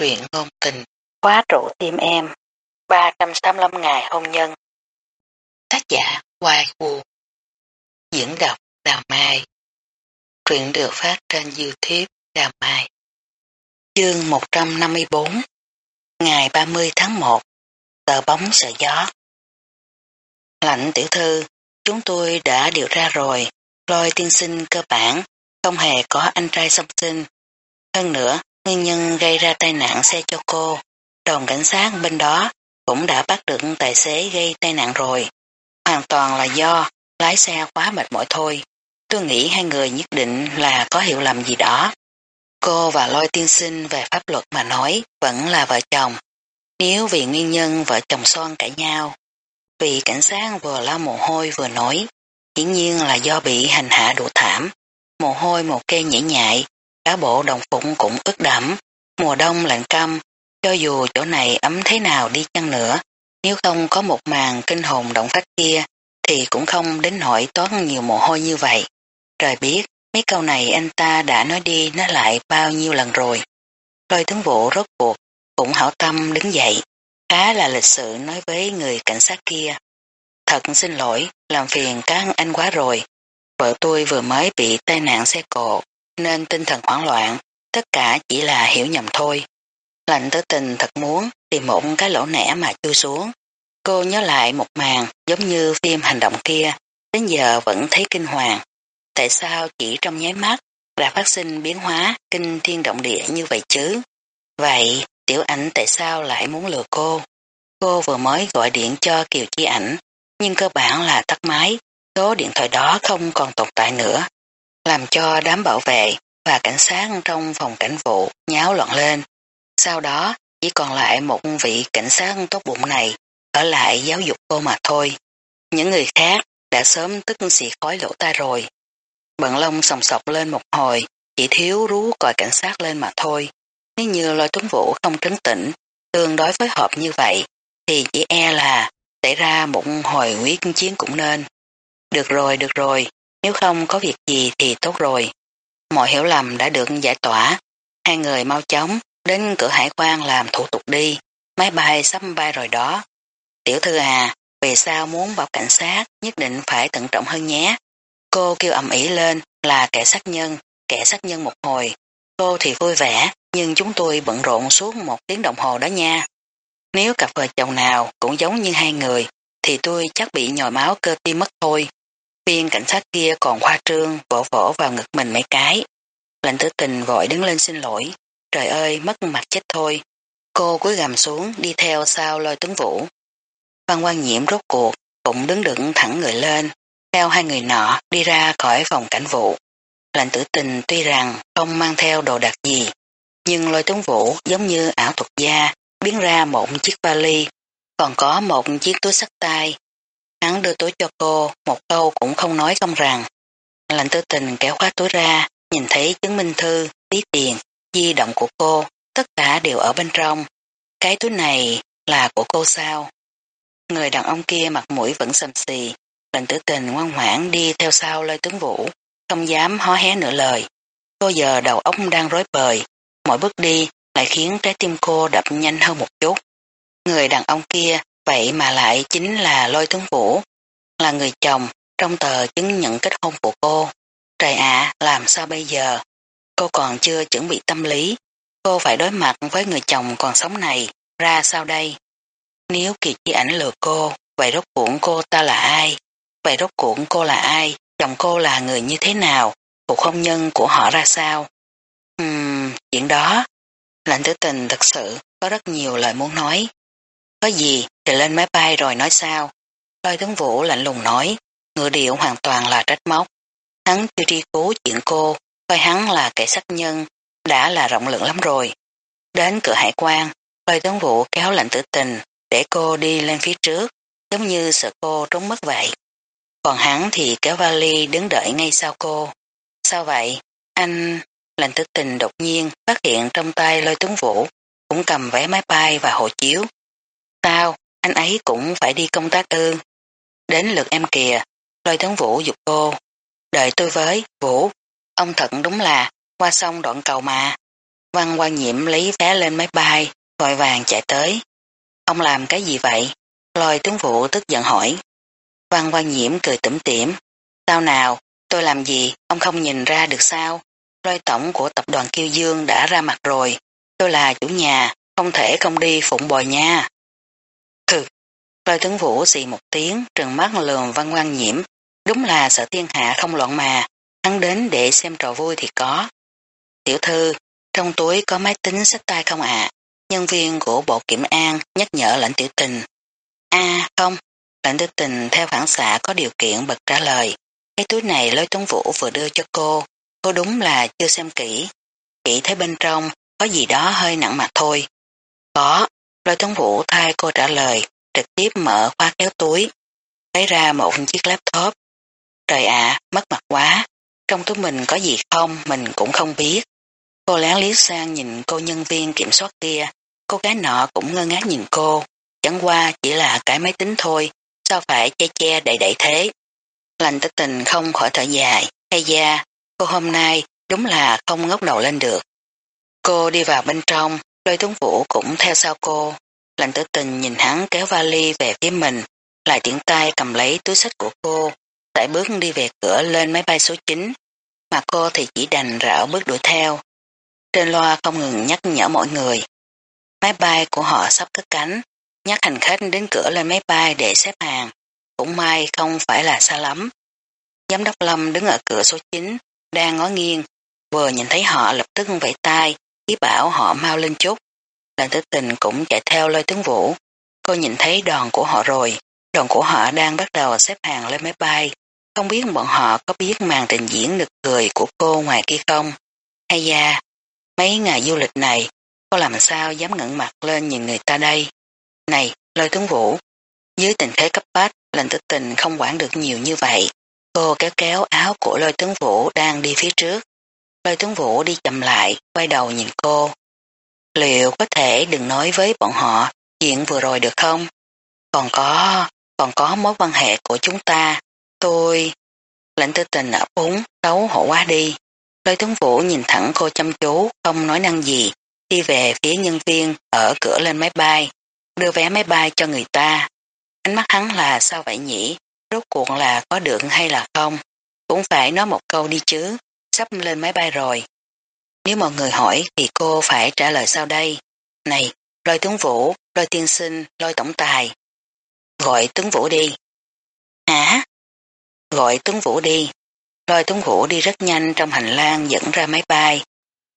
truyện ngôn tình, khóa trụ tim em, 385 ngày hôn nhân. Tác giả Hoài Vũ Diễn đọc Đào Mai. Truyện được phát trên Youtube Đào Mai. Chương 154 Ngày 30 tháng 1 Tờ bóng sợ gió. Lạnh tiểu thư, chúng tôi đã điều ra rồi, lôi tiên sinh cơ bản, không hề có anh trai song sinh. Hơn nữa, nguyên nhân gây ra tai nạn xe cho cô, đồn cảnh sát bên đó cũng đã bắt được tài xế gây tai nạn rồi. Hoàn toàn là do lái xe quá mệt mỏi thôi. Tôi nghĩ hai người nhất định là có hiểu lầm gì đó. Cô và lôi tiên sinh về pháp luật mà nói vẫn là vợ chồng. Nếu vì nguyên nhân vợ chồng son cãi nhau, vì cảnh sát vừa lau mồ hôi vừa nói, hiển nhiên là do bị hành hạ đủ thảm. Mồ hôi một kê nhảy nhại, cả bộ đồng phụng cũng ướt đẫm, mùa đông lạnh căm, cho dù chỗ này ấm thế nào đi chăng nữa, nếu không có một màn kinh hồn động phách kia, thì cũng không đến nỗi toán nhiều mồ hôi như vậy. Trời biết, mấy câu này anh ta đã nói đi nói lại bao nhiêu lần rồi. Lôi tướng vụ rốt cuộc, cũng hảo tâm đứng dậy, khá là lịch sự nói với người cảnh sát kia. Thật xin lỗi, làm phiền các anh quá rồi. Vợ tôi vừa mới bị tai nạn xe cộ, nên tinh thần hoảng loạn, tất cả chỉ là hiểu nhầm thôi. Lạnh tới tình thật muốn tìm một cái lỗ nẻ mà chui xuống. Cô nhớ lại một màn giống như phim hành động kia, đến giờ vẫn thấy kinh hoàng. Tại sao chỉ trong nháy mắt đã phát sinh biến hóa kinh thiên động địa như vậy chứ? Vậy tiểu ảnh tại sao lại muốn lừa cô? Cô vừa mới gọi điện cho Kiều Chi ảnh, nhưng cơ bản là tắt máy, số điện thoại đó không còn tồn tại nữa, làm cho đám bảo vệ và cảnh sát trong phòng cảnh vụ nháo loạn lên. Sau đó chỉ còn lại một vị cảnh sát tốt bụng này ở lại giáo dục cô mà thôi. Những người khác đã sớm tức xì khói lỗ tai rồi. Bận lông sòng sọc lên một hồi, chỉ thiếu rú còi cảnh sát lên mà thôi. Nếu như lôi tuấn vũ không trấn tĩnh, tương đối phối hợp như vậy, thì chỉ e là xảy ra một hồi quyết chiến cũng nên. Được rồi, được rồi, nếu không có việc gì thì tốt rồi. Mọi hiểu lầm đã được giải tỏa. Hai người mau chóng đến cửa hải quan làm thủ tục đi. Máy bay sắp bay rồi đó. Tiểu thư à, về sao muốn bảo cảnh sát nhất định phải tận trọng hơn nhé. Cô kêu ầm ĩ lên là kẻ sát nhân, kẻ sát nhân một hồi. Cô thì vui vẻ, nhưng chúng tôi bận rộn suốt một tiếng đồng hồ đó nha. Nếu cặp vợ chồng nào cũng giống như hai người, thì tôi chắc bị nhồi máu cơ tim mất thôi. Viên cảnh sát kia còn khoa trương vỗ vỗ vào ngực mình mấy cái. Lệnh tử tình vội đứng lên xin lỗi. Trời ơi, mất mặt chết thôi. Cô cúi gầm xuống đi theo sau lôi tuấn vũ. Văn quan nhiễm rốt cuộc cũng đứng đứng thẳng người lên. Theo hai người nọ đi ra khỏi phòng cảnh vụ. Lệnh tử tình tuy rằng không mang theo đồ đạc gì, nhưng lôi tuấn vũ giống như ảo thuật gia biến ra một chiếc vali, còn có một chiếc túi sắt tay Hắn đưa túi cho cô, một câu cũng không nói không rằng. Lạnh tư tình kéo khóa túi ra, nhìn thấy chứng minh thư, tí tiền, di động của cô, tất cả đều ở bên trong. Cái túi này là của cô sao? Người đàn ông kia mặt mũi vẫn sầm xì, lệnh tử tình ngoan ngoãn đi theo sau lôi tướng vũ, không dám hó hé nửa lời. Cô giờ đầu óc đang rối bời, mỗi bước đi lại khiến trái tim cô đập nhanh hơn một chút. Người đàn ông kia Vậy mà lại chính là lôi tướng vũ, là người chồng trong tờ chứng nhận kết hôn của cô. Trời ạ, làm sao bây giờ? Cô còn chưa chuẩn bị tâm lý. Cô phải đối mặt với người chồng còn sống này, ra sao đây? Nếu kỳ chi ảnh lừa cô, vậy rốt cuộn cô ta là ai? Vậy rốt cuộn cô là ai? Chồng cô là người như thế nào? Cuộc hôn nhân của họ ra sao? Ừm, chuyện đó. Lạnh tử tình thật sự có rất nhiều lời muốn nói. Có gì thì lên máy bay rồi nói sao. Lôi tướng vũ lạnh lùng nói, ngựa điệu hoàn toàn là trách móc. Hắn chưa tri cố chuyện cô, coi hắn là kẻ sát nhân, đã là rộng lượng lắm rồi. Đến cửa hải quan, lôi tướng vũ kéo lạnh tử tình, để cô đi lên phía trước, giống như sợ cô trốn mất vậy. Còn hắn thì kéo vali đứng đợi ngay sau cô. Sao vậy? Anh... Lạnh tử tình đột nhiên phát hiện trong tay lôi tướng vũ, cũng cầm vé máy bay và hộ chiếu. Sao? Anh ấy cũng phải đi công tác ư. Đến lượt em kìa, lôi tướng Vũ dục cô. Đợi tôi với, Vũ. Ông thật đúng là qua sông đoạn cầu mà. Văn quan nhiễm lấy vé lên máy bay, vội vàng chạy tới. Ông làm cái gì vậy? Lôi tướng vũ tức giận hỏi. Văn quan nhiễm cười tủm tỉm. Sao nào, tôi làm gì, ông không nhìn ra được sao? Lôi tổng của tập đoàn Kiêu Dương đã ra mặt rồi. Tôi là chủ nhà, không thể không đi phụng bồi nha. Lời lôi tướng vũ xì một tiếng, trừng mắt lườm văn quan nhiễm. Đúng là sợ thiên hạ không loạn mà, hắn đến để xem trò vui thì có. Tiểu thư, trong túi có máy tính sách tay không ạ? Nhân viên của bộ kiểm an nhắc nhở lãnh tiểu tình. a à, không, lãnh tiểu tình theo phản xạ có điều kiện bật trả lời. Cái túi này lôi tướng vũ vừa đưa cho cô, cô đúng là chưa xem kỹ. Chỉ thấy bên trong có gì đó hơi nặng mặt thôi. Có, lôi tướng vũ thay cô trả lời, trực tiếp mở khóa kéo túi, lấy ra một chiếc laptop. Trời ạ, mất mặt quá, trong túi mình có gì không mình cũng không biết. Cô lén liếc sang nhìn cô nhân viên kiểm soát kia, cô gái nọ cũng ngơ ngác nhìn cô, chẳng qua chỉ là cái máy tính thôi, sao phải che che đậy đậy thế. Lành tích tình không khỏi thở dài, hay da, cô hôm nay đúng là không ngóc đầu lên được. Cô đi vào bên trong, lôi tuấn vũ cũng theo sau cô lạnh tử tình nhìn hắn kéo vali về phía mình, lại tiện tay cầm lấy túi sách của cô, tại bước đi về cửa lên máy bay số 9, mà cô thì chỉ đành rảo bước đuổi theo. Trên loa không ngừng nhắc nhở mọi người. Máy bay của họ sắp cất cánh, nhắc hành khách đến cửa lên máy bay để xếp hàng. Cũng may không phải là xa lắm. Giám đốc Lâm đứng ở cửa số 9, đang ngó nghiêng, vừa nhìn thấy họ lập tức vẫy tay, ý bảo họ mau lên chút. Lệnh tử tình cũng chạy theo lôi tướng vũ. Cô nhìn thấy đoàn của họ rồi, đoàn của họ đang bắt đầu xếp hàng lên máy bay. Không biết bọn họ có biết màn trình diễn nực cười của cô ngoài kia không? Hay da, mấy ngày du lịch này, cô làm sao dám ngẩng mặt lên nhìn người ta đây? Này, lôi tướng vũ, dưới tình thế cấp bách, lệnh tử tình không quản được nhiều như vậy. Cô kéo kéo áo của lôi tướng vũ đang đi phía trước. Lôi tướng vũ đi chậm lại, quay đầu nhìn cô. Liệu có thể đừng nói với bọn họ chuyện vừa rồi được không? Còn có, còn có mối quan hệ của chúng ta. Tôi... Lệnh tư tình ấp úng, xấu hổ quá đi. Lôi tướng vũ nhìn thẳng cô chăm chú, không nói năng gì, đi về phía nhân viên ở cửa lên máy bay, đưa vé máy bay cho người ta. Ánh mắt hắn là sao vậy nhỉ? Rốt cuộc là có được hay là không? Cũng phải nói một câu đi chứ, sắp lên máy bay rồi. Nếu mọi người hỏi thì cô phải trả lời sau đây. Này, lôi tướng vũ, lôi tiên sinh, lôi tổng tài. Gọi tướng vũ đi. Hả? Gọi tướng vũ đi. Lôi tướng vũ đi rất nhanh trong hành lang dẫn ra máy bay.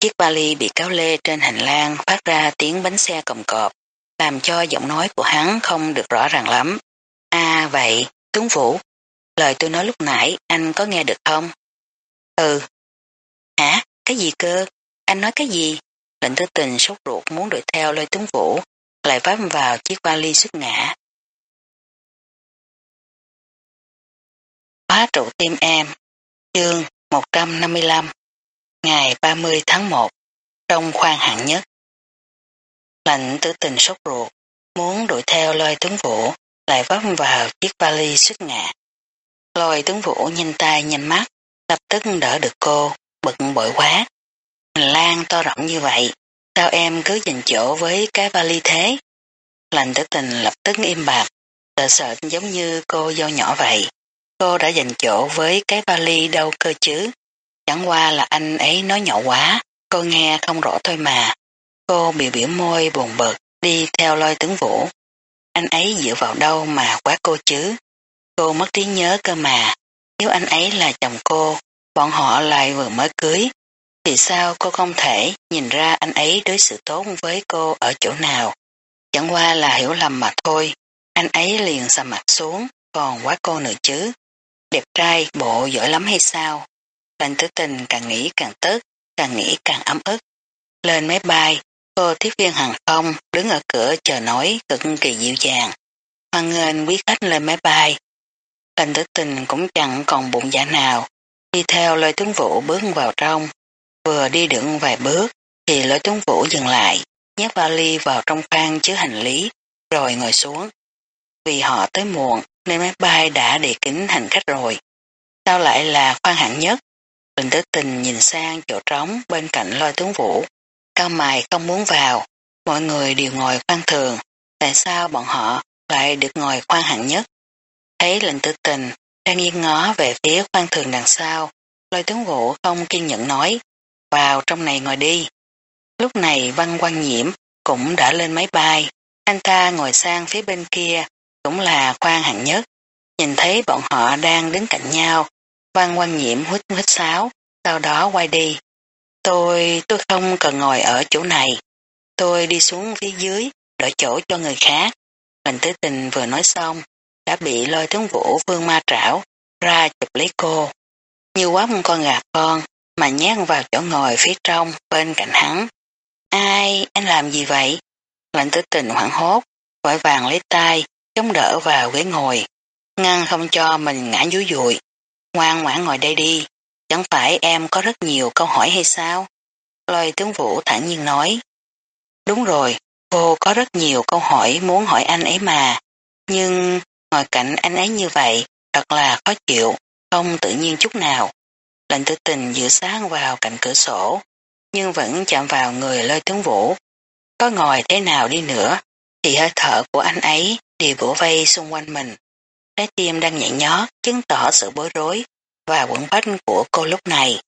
Chiếc vali bị cáo lê trên hành lang phát ra tiếng bánh xe cồng cọp, làm cho giọng nói của hắn không được rõ ràng lắm. À vậy, tướng vũ, lời tôi nói lúc nãy anh có nghe được không? Ừ. Hả? Cái gì cơ? Anh nói cái gì? Lệnh thư tình sốt ruột muốn đuổi theo lôi tướng vũ, lại vấp vào chiếc vali sức ngã. Khóa trụ tim em, chương 155, ngày 30 tháng 1, trong khoang hạng nhất. Lệnh tử tình sốt ruột, muốn đuổi theo lôi tướng vũ, lại vấp vào chiếc vali sức ngã. Lôi tướng vũ nhanh tay nhanh mắt, lập tức đỡ được cô, bực bội quá. Hành lang to rộng như vậy, sao em cứ dành chỗ với cái vali thế? Lành tử tình lập tức im bạc, sợ sợ giống như cô dâu nhỏ vậy. Cô đã dành chỗ với cái vali đâu cơ chứ. Chẳng qua là anh ấy nói nhỏ quá, cô nghe không rõ thôi mà. Cô biểu biểu môi buồn bực, đi theo lôi tướng vũ. Anh ấy dựa vào đâu mà quá cô chứ? Cô mất trí nhớ cơ mà. Nếu anh ấy là chồng cô, bọn họ lại vừa mới cưới, vì sao cô không thể nhìn ra anh ấy đối xử tốt với cô ở chỗ nào? Chẳng qua là hiểu lầm mà thôi, anh ấy liền sầm mặt xuống, còn quá cô nữa chứ. Đẹp trai, bộ giỏi lắm hay sao? Lành tử tình càng nghĩ càng tức, càng nghĩ càng ấm ức. Lên máy bay, cô tiếp viên hàng không đứng ở cửa chờ nói cực kỳ dịu dàng. Hoan nghênh quý khách lên máy bay. Lành tử tình cũng chẳng còn bụng dạ nào, đi theo lời tướng vũ bước vào trong. Vừa đi được vài bước thì lỗi tuấn vũ dừng lại, nhét vali vào trong khoang chứa hành lý, rồi ngồi xuống. Vì họ tới muộn nên máy bay đã để kính hành khách rồi. Sao lại là khoang hạng nhất? Bình tử tình nhìn sang chỗ trống bên cạnh lôi tướng vũ. cao mày không muốn vào, mọi người đều ngồi khoan thường, tại sao bọn họ lại được ngồi khoan hạng nhất? Thấy lệnh tử tình, đang nghiêng ngó về phía khoan thường đằng sau, lôi tướng vũ không kiên nhẫn nói, vào trong này ngồi đi. Lúc này văn quan nhiễm cũng đã lên máy bay, anh ta ngồi sang phía bên kia, cũng là khoan hạng nhất. Nhìn thấy bọn họ đang đứng cạnh nhau, văn quan nhiễm hít hít sáo, sau đó quay đi. Tôi, tôi không cần ngồi ở chỗ này. Tôi đi xuống phía dưới, đổi chỗ cho người khác. Lệnh tứ tình vừa nói xong, đã bị lôi tướng vũ vương ma trảo, ra chụp lấy cô. Như quá một con gà con, mà nhát vào chỗ ngồi phía trong, bên cạnh hắn. Ai, anh làm gì vậy? Lệnh tử tình hoảng hốt, vội vàng lấy tay, chống đỡ vào ghế ngồi, ngăn không cho mình ngã dúi dụi. Ngoan ngoãn ngồi đây đi, chẳng phải em có rất nhiều câu hỏi hay sao? Lôi tướng vũ thản nhiên nói. Đúng rồi, cô có rất nhiều câu hỏi muốn hỏi anh ấy mà, nhưng ngồi cạnh anh ấy như vậy thật là khó chịu, không tự nhiên chút nào. Lệnh tử tình dựa sáng vào cạnh cửa sổ, nhưng vẫn chạm vào người lôi tướng vũ. Có ngồi thế nào đi nữa, thì hơi thở của anh ấy đều bổ vây xung quanh mình. Trái tim đang nhảy nhót, chứng tỏ sự bối rối và quẩn bách của cô lúc này.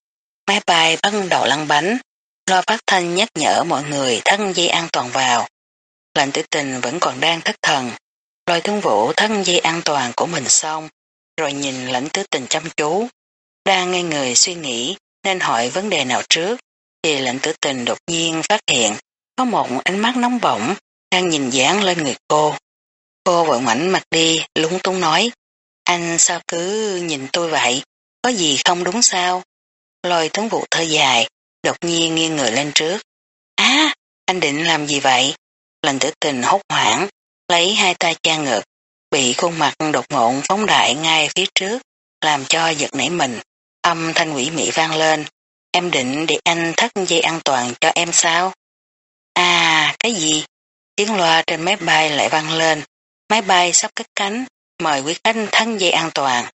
Máy bay bắt đầu lăn bánh, lo phát thanh nhắc nhở mọi người thắt dây an toàn vào. Lệnh tử tình vẫn còn đang thất thần. Lôi tướng vũ thắt dây an toàn của mình xong, rồi nhìn lãnh tứ tình chăm chú. Đang nghe người suy nghĩ nên hỏi vấn đề nào trước, thì lệnh tử tình đột nhiên phát hiện có một ánh mắt nóng bỏng đang nhìn dán lên người cô. Cô vội ngoảnh mặt đi, lúng túng nói, anh sao cứ nhìn tôi vậy, có gì không đúng sao? Lôi tướng vụ thơ dài, đột nhiên nghiêng người lên trước. Á, anh định làm gì vậy? Lệnh tử tình hốt hoảng, lấy hai tay cha ngực, bị khuôn mặt đột ngộn phóng đại ngay phía trước, làm cho giật nảy mình. Âm thanh quỷ mị vang lên, em định để anh thắt dây an toàn cho em sao? À, cái gì? Tiếng loa trên máy bay lại vang lên, máy bay sắp cất cánh, mời quý khách thắt dây an toàn.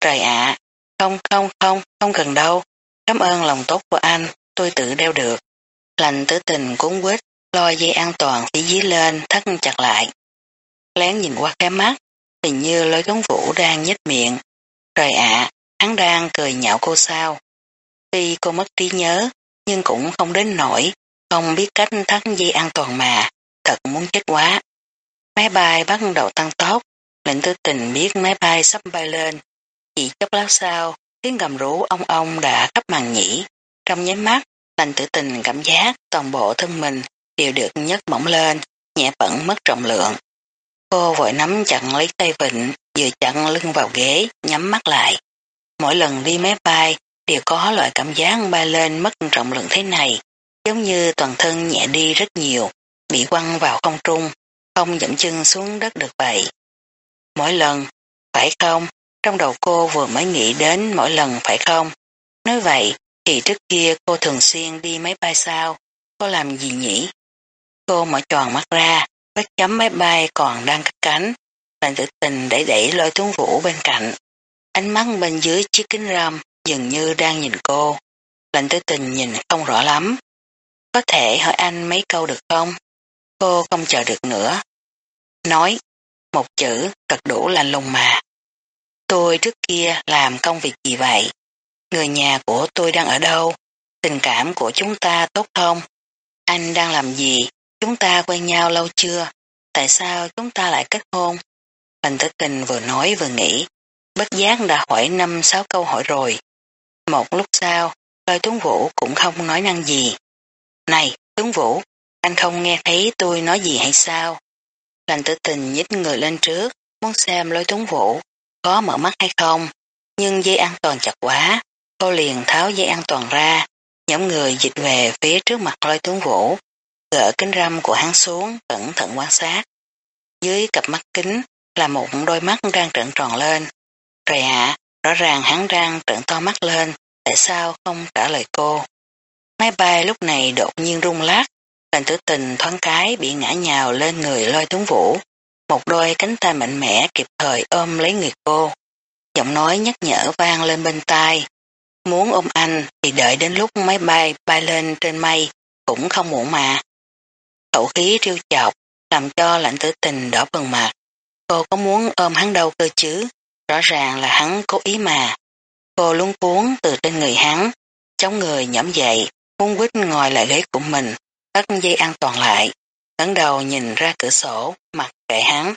Trời ạ, không không không, không cần đâu, cảm ơn lòng tốt của anh, tôi tự đeo được. Lành tử tình cuốn quýt, lo dây an toàn phía dưới lên, thắt chặt lại. Lén nhìn qua cái mắt, hình như lôi cống vũ đang nhếch miệng. Trời ạ, hắn đang cười nhạo cô sao. Tuy cô mất trí nhớ, nhưng cũng không đến nổi, không biết cách thắt dây an toàn mà, thật muốn chết quá. Máy bay bắt đầu tăng tốc, lệnh tư tình biết máy bay sắp bay lên. Chỉ chốc lát sau, tiếng gầm rú ông ông đã khắp màn nhĩ. Trong nháy mắt, lệnh tử tình cảm giác toàn bộ thân mình đều được nhấc mỏng lên, nhẹ bẩn mất trọng lượng. Cô vội nắm chặn lấy tay vịnh, vừa chặn lưng vào ghế, nhắm mắt lại. Mỗi lần đi máy bay đều có loại cảm giác bay lên mất trọng lượng thế này, giống như toàn thân nhẹ đi rất nhiều, bị quăng vào không trung, không dẫm chân xuống đất được vậy. Mỗi lần, phải không? Trong đầu cô vừa mới nghĩ đến mỗi lần phải không? Nói vậy, thì trước kia cô thường xuyên đi máy bay sao? Cô làm gì nhỉ? Cô mở tròn mắt ra, vết chấm máy bay còn đang cắt cánh, bạn tự tình đẩy đẩy lôi tuấn vũ bên cạnh. Ánh mắt bên dưới chiếc kính râm dường như đang nhìn cô. Lệnh tử tình nhìn không rõ lắm. Có thể hỏi anh mấy câu được không? Cô không chờ được nữa. Nói, một chữ thật đủ lạnh lùng mà. Tôi trước kia làm công việc gì vậy? Người nhà của tôi đang ở đâu? Tình cảm của chúng ta tốt không? Anh đang làm gì? Chúng ta quen nhau lâu chưa? Tại sao chúng ta lại kết hôn? Bành tử tình vừa nói vừa nghĩ. Bất giác đã hỏi năm sáu câu hỏi rồi. Một lúc sau, lôi tuấn vũ cũng không nói năng gì. Này, tuấn vũ, anh không nghe thấy tôi nói gì hay sao? Lành tử tình nhích người lên trước, muốn xem lôi tuấn vũ có mở mắt hay không, nhưng dây an toàn chặt quá, cô liền tháo dây an toàn ra, nhóm người dịch về phía trước mặt lôi tuấn vũ, gỡ kính râm của hắn xuống, cẩn thận quan sát. Dưới cặp mắt kính là một đôi mắt đang trợn tròn lên. Trời ạ, rõ ràng hắn đang trợn to mắt lên, tại sao không trả lời cô. Máy bay lúc này đột nhiên rung lắc, lành tử tình thoáng cái bị ngã nhào lên người lôi tuấn vũ. Một đôi cánh tay mạnh mẽ kịp thời ôm lấy người cô. Giọng nói nhắc nhở vang lên bên tai. Muốn ôm anh thì đợi đến lúc máy bay bay lên trên mây cũng không muộn mà. Khẩu khí triêu chọc, làm cho lạnh tử tình đỏ bừng mặt. Cô có muốn ôm hắn đâu cơ chứ, rõ ràng là hắn cố ý mà. Cô luống cuốn từ trên người hắn, chống người nhẫm dậy, muốn quýt ngồi lại ghế của mình, thắt dây an toàn lại, ngẩng đầu nhìn ra cửa sổ, mặt kệ hắn.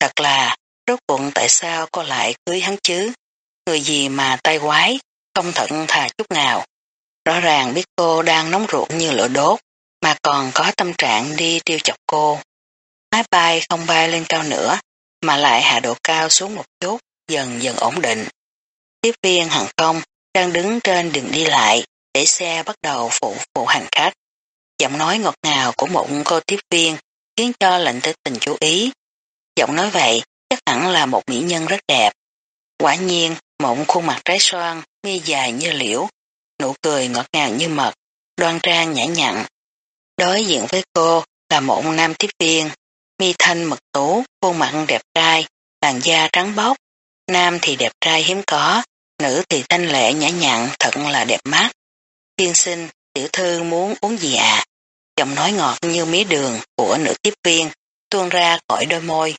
Thật là, rốt cuộc tại sao cô lại cưới hắn chứ? Người gì mà tay quái, không thận thà chút nào. Rõ ràng biết cô đang nóng ruột như lửa đốt, mà còn có tâm trạng đi tiêu chọc cô. Máy bay không bay lên cao nữa, mà lại hạ độ cao xuống một chút, dần dần ổn định. Tiếp viên hàng không đang đứng trên đường đi lại, để xe bắt đầu phụ phụ hành khách. Giọng nói ngọt ngào của một cô tiếp viên khiến cho lệnh tử tình chú ý. Giọng nói vậy chắc hẳn là một mỹ nhân rất đẹp. Quả nhiên, một khuôn mặt trái xoan, mi dài như liễu, nụ cười ngọt ngào như mật, đoan trang nhã nhặn. Đối diện với cô là một nam tiếp viên, mi thanh mật tú, khuôn mặt đẹp trai, làn da trắng bóc. Nam thì đẹp trai hiếm có, nữ thì thanh lệ nhã nhặn thật là đẹp mắt. Tiên sinh, tiểu thư muốn uống gì ạ? À? Giọng nói ngọt như mía đường của nữ tiếp viên tuôn ra khỏi đôi môi.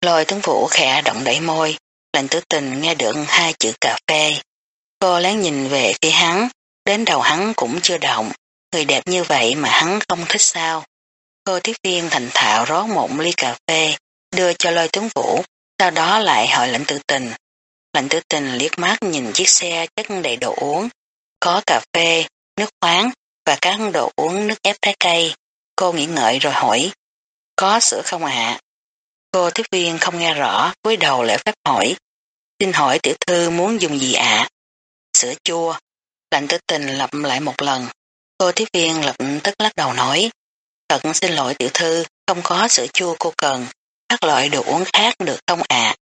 Lôi tướng vũ khẽ động đẩy môi, lệnh tử tình nghe được hai chữ cà phê. Cô lén nhìn về phía hắn, đến đầu hắn cũng chưa động, người đẹp như vậy mà hắn không thích sao. Cô tiếp viên thành thạo rót một ly cà phê, đưa cho lôi tướng vũ, sau đó lại hỏi lãnh tử tình. lãnh tử tình liếc mắt nhìn chiếc xe chất đầy đồ uống, có cà phê, nước khoáng và các đồ uống nước ép trái cây. Cô nghĩ ngợi rồi hỏi, có sữa không ạ? Cô tiếp viên không nghe rõ, cúi đầu lễ phép hỏi, xin hỏi tiểu thư muốn dùng gì ạ? Sữa chua. lãnh tử tình lặp lại một lần. Cô tiếp viên lập tức lắc đầu nói, thật xin lỗi tiểu thư, không có sữa chua cô cần, các loại đồ uống khác được không ạ?